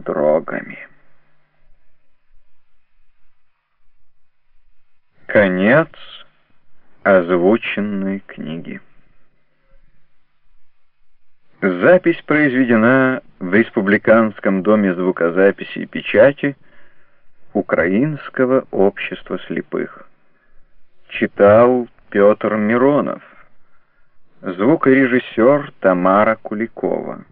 дрогами. Конец озвученной книги. Запись произведена в Республиканском доме звукозаписи и печати Украинского общества слепых. Читал Петр Миронов. Звукорежиссер Тамара Куликова.